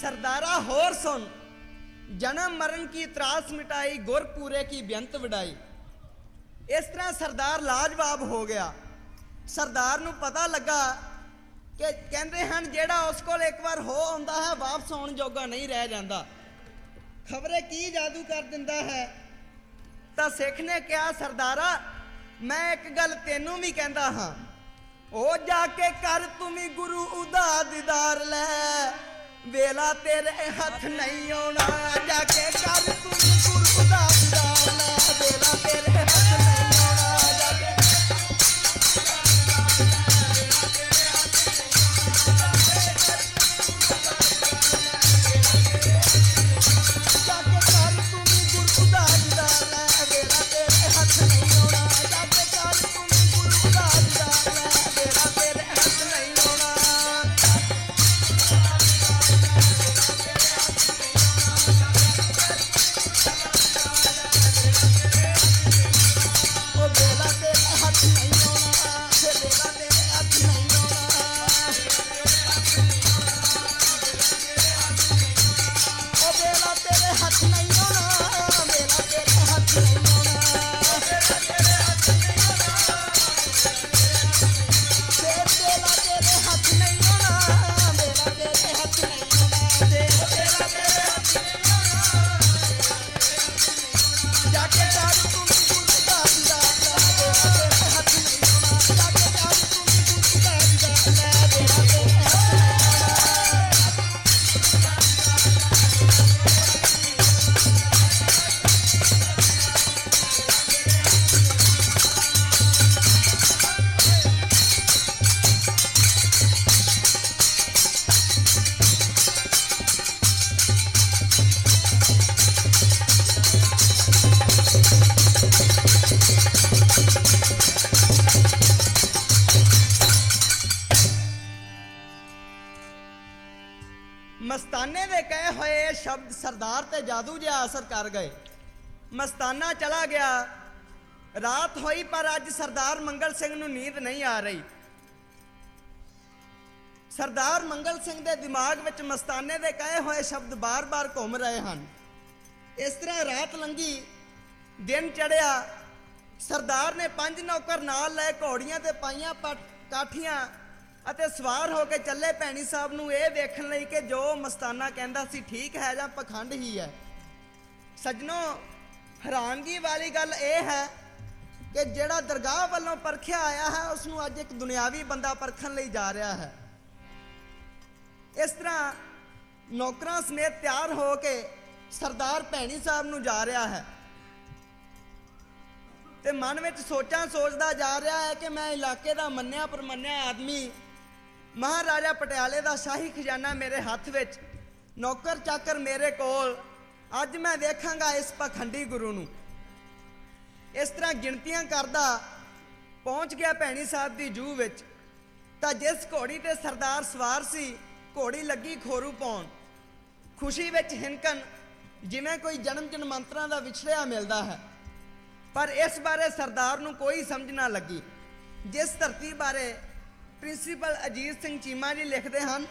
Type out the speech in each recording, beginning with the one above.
ਸਰਦਾਰਾ ਹੋਰ ਸੁਣ ਜਨਮ ਮਰਨ ਕੀ ਤਰਾਸ ਮਿਟਾਈ ਗੁਰਪੂਰੇ ਕੀ ਬੇਅੰਤ ਵਡਾਈ ਇਸ ਤਰ੍ਹਾਂ ਸਰਦਾਰ ਲਾਜਵਾਬ ਹੋ ਗਿਆ ਸਰਦਾਰ ਨੂੰ ਪਤਾ ਲੱਗਾ ਕਿ ਕਹਿੰਦੇ ਹਨ ਜਿਹੜਾ ਉਸ ਕੋਲ ਇੱਕ ਵਾਰ ਹੋ ਆਉਂਦਾ ਹੈ ਵਾਪਸ ਆਉਣ ਜੋਗਾ ਨਹੀਂ ਰਹਿ ਜਾਂਦਾ ਖਬਰੇ ਕੀ ਜਾਦੂ ਕਰ ਦਿੰਦਾ ਹੈ ਤਾਂ ਸਿੱਖ ਨੇ ਕਿਹਾ ਸਰਦਾਰਾ ਮੈਂ ਇੱਕ ਗੱਲ ਤੈਨੂੰ ਵੀ ਕਹਿੰਦਾ ਹਾਂ ਉਹ ਜਾ ਕੇ ਕਰ ਤੂੰ ਵੀ ਗੁਰੂ ਉਦਾ ਦੀਦਾਰ ਲੈ ਵੇਲਾ ਤੇਰੇ ਹੱਥ ਨਹੀਂ ਆਉਣਾ ਜਾ ਕੇ ਕਰ ਤੂੰ ਗੁਰੂ ਉਦਾ ਦੀਦਾਰ ਮਸਤਾਨੇ ਦੇ ਕਹੇ ਹੋਏ ਇਹ ਸ਼ਬਦ ਸਰਦਾਰ ਤੇ ਜਾਦੂ ਜਿਹਾ ਅਸਰ ਕਰ ਗਏ। ਮਸਤਾਨਾ ਚਲਾ ਗਿਆ। ਰਾਤ ਹੋਈ ਪਰ ਅੱਜ ਸਰਦਾਰ ਮੰਗਲ ਸਿੰਘ ਨੂੰ ਨੀਂਦ ਨਹੀਂ ਆ ਰਹੀ। ਸਰਦਾਰ ਮੰਗਲ ਸਿੰਘ ਦੇ ਦਿਮਾਗ ਵਿੱਚ ਮਸਤਾਨੇ ਦੇ ਕਹੇ ਹੋਏ ਸ਼ਬਦ ਬਾਰ-ਬਾਰ ਘੁੰਮ ਰਹੇ ਹਨ। ਇਸ ਤਰ੍ਹਾਂ ਰਾਤ ਲੰਗੀ ਦਿਨ ਚੜਿਆ ਸਰਦਾਰ ਨੇ ਪੰਜ ਨੌਕਰ ਨਾਲ ਲੈ ਘੋੜੀਆਂ ਤੇ ਪਾਈਆਂ ਕਾਠੀਆਂ ਅਤੇ ਸਵਾਰ ਹੋ ਕੇ ਚੱਲੇ ਭੈਣੀ ਸਾਹਿਬ ਨੂੰ ਇਹ ਵੇਖਣ ਲਈ ਕਿ ਜੋ ਮਸਤਾਨਾ ਕਹਿੰਦਾ ਸੀ, ਠੀਕ ਹੈ ਜਾਂ ਪਖੰਡ ਹੀ ਹੈ? ਸਜਣੋ, ਹੈਰਾਨਗੀ ਵਾਲੀ ਗੱਲ ਇਹ ਹੈ ਕਿ ਜਿਹੜਾ ਦਰਗਾਹ ਵੱਲੋਂ ਪਰਖਿਆ ਆਇਆ ਹੈ ਉਸ ਨੂੰ ਅੱਜ ਇੱਕ ਦੁਨਿਆਵੀ ਬੰਦਾ ਪਰਖਣ ਲਈ ਜਾ ਰਿਹਾ ਹੈ। ਇਸ ਤਰ੍ਹਾਂ ਨੌਕਰਾਂ ਸਮੇਤ ਤਿਆਰ ਹੋ ਕੇ ਸਰਦਾਰ ਭੈਣੀ ਸਾਹਿਬ ਨੂੰ ਜਾ ਰਿਹਾ ਹੈ। ਤੇ ਮਨ ਵਿੱਚ ਸੋਚਾਂ ਸੋਚਦਾ ਜਾ ਰਿਹਾ ਹੈ ਕਿ ਮੈਂ ਇਲਾਕੇ ਦਾ ਮੰਨਿਆ ਪਰਮੰਨਿਆ ਆਦਮੀ ਮਹਾਰਾਜਾ ਪਟਿਆਲੇ ਦਾ ਸ਼ਾਹੀ ਖਜ਼ਾਨਾ ਮੇਰੇ ਹੱਥ ਵਿੱਚ, ਨੌਕਰ ਚਾਕਰ ਮੇਰੇ ਕੋਲ। ਅੱਜ ਮੈਂ ਵੇਖਾਂਗਾ ਇਸ ਪਖੰਡੀ ਗੁਰੂ ਨੂੰ। ਇਸ ਤਰ੍ਹਾਂ ਗਿਣਤੀਆਂ ਕਰਦਾ ਪਹੁੰਚ ਗਿਆ ਭੈਣੀ ਸਾਹਿਬ ਦੀ ਜੂ ਵਿੱਚ। ਤਾਂ ਜਿਸ ਘੋੜੀ ਤੇ ਸਰਦਾਰ ਸਵਾਰ ਸੀ, ਘੋੜੀ ਲੱਗੀ ਖੋਰੂ ਪਾਉਣ। ਖੁਸ਼ੀ ਵਿੱਚ ਹਿੰਕਣ, ਜਿਵੇਂ ਕੋਈ ਜਨਮ ਜਨਮਾਂਤਰਾਂ ਦਾ ਵਿਛੜਿਆ ਮਿਲਦਾ ਹੈ। ਪਰ ਇਸ ਬਾਰੇ ਸਰਦਾਰ ਨੂੰ ਕੋਈ ਸਮਝ ਨਾ ਲੱਗੀ। ਜਿਸ ਧਰਤੀ ਬਾਰੇ ਪ੍ਰਿੰਸੀਪਲ ਅਜੀਤ ਸਿੰਘ ਚੀਮਾ ਜੀ ਲਿਖਦੇ ਹਨ,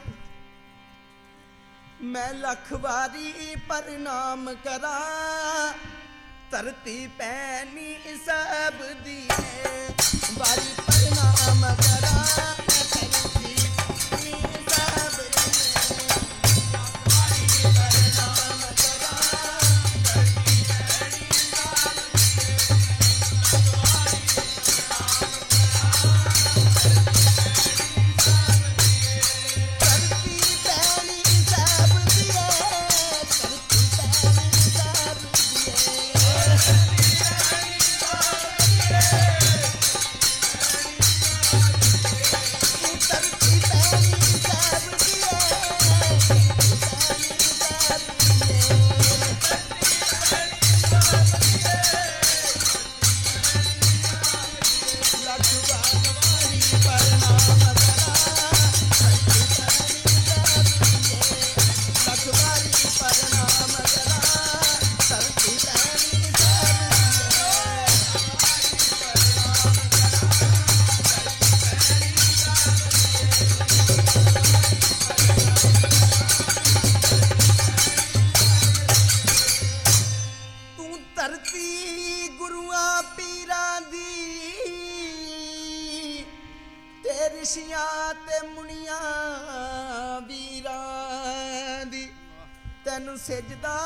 ਮੈਂ ਲੱਖ ਵਾਰੀ ਪ੍ਰਣਾਮ ਕਰਾਂ, ਧਰਤੀ ਪੈਣੀ ਸਭ ਦੀ ਵਾਰੀ ਪ੍ਰਣਾਮ ਕਰਾਂ ਧਰਤੀ ਗੁਰੂਆਂ ਪੀਰਾਂ ਦੀ। ਤੇ ਰਿਸ਼ੀਆਂ ਤੇ ਮੁਨੀਆਂ ਵੀਰਾਂ ਦੀ। ਤੈਨੂੰ ਸਜਦਾ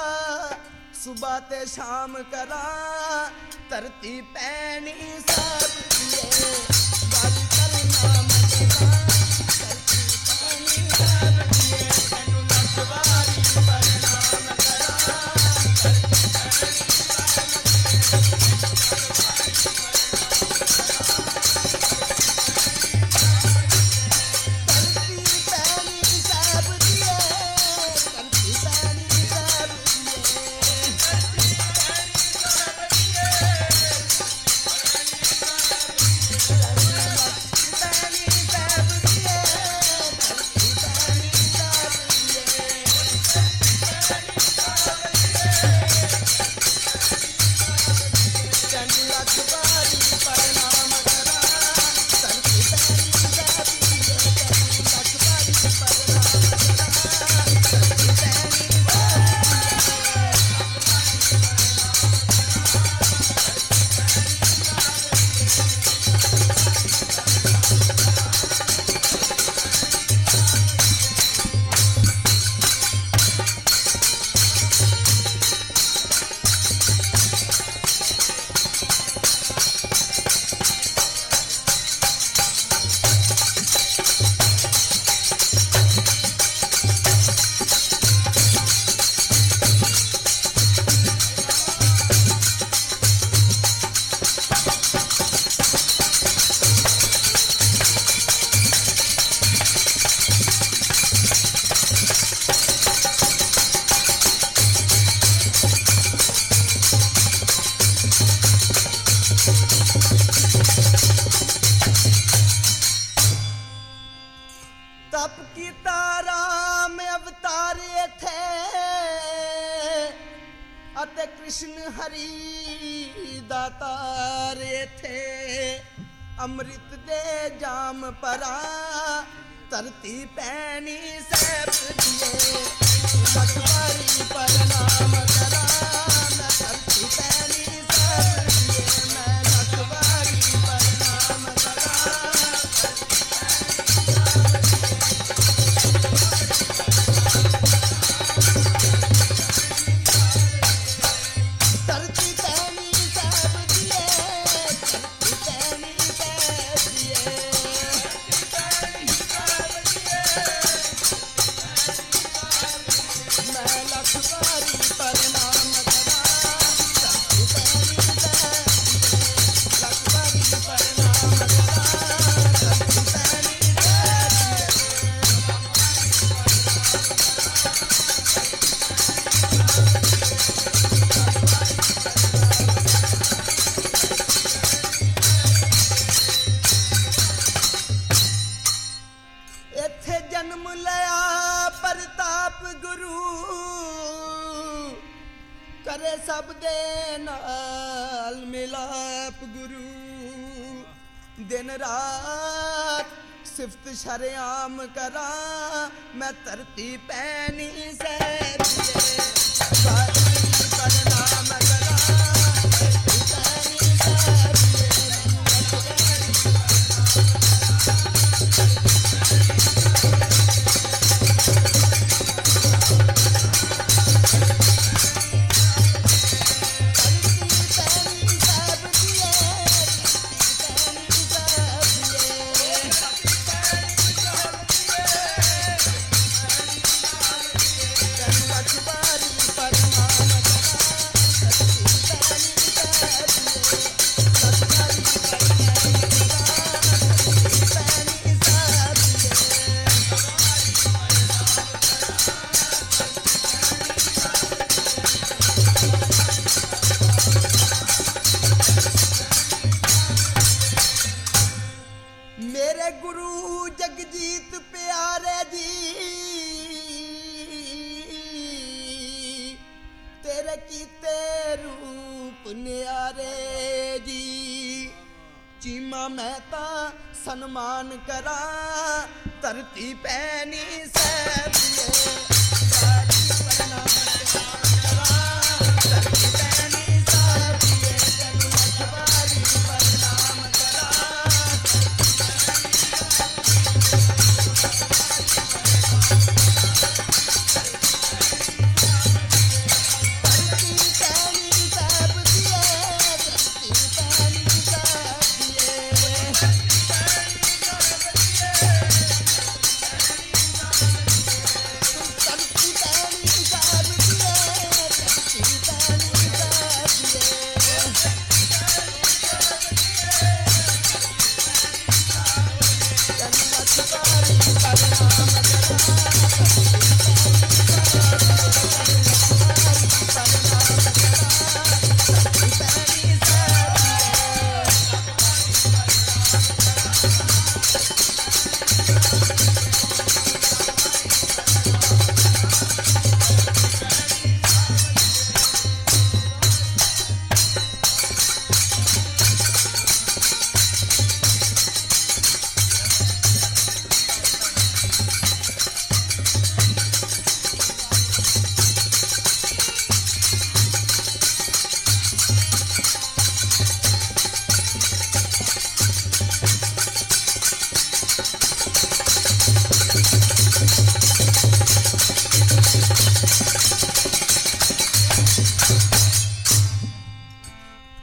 ਸਵੇਰ ਤੇ ਸ਼ਾਮ ਕਰਾਂ। ਧਰਤੀ ਪੈਣੀ ਸਭ ਕੀਏ ਕ੍ਰਿਸ਼ਨ ਹਰੀ ਦਾਤਾਰ ਇਥੇ ਅੰਮ੍ਰਿਤ ਦੇ ਜਾਮ ਪਰਾ, ਧਰਤੀ ਪੈਣੀ ਸਹਿਬ ਦੀਏ ਸਤਿ ਪਰਨਾਮ ਕਰਾ। ਦਿਨ ਰਾਤ ਸਿਫਤ ਸ਼ਰਿਆਮ ਕਰਾਂ ਮੈਂ ਧਰਤੀ ਪੈਣੀ ਸਹਿ ਦੀਏ। ਕਰਨਾ ਕੀਤੇ ਰੂਪ ਨਿਆਰੇ ਜੀ। ਚੀਮਾ ਮੈਂ ਤਾਂ ਸਨਮਾਨ ਕਰਾਂ ਧਰਤੀ ਪੈਣੀ ਨਹੀਂ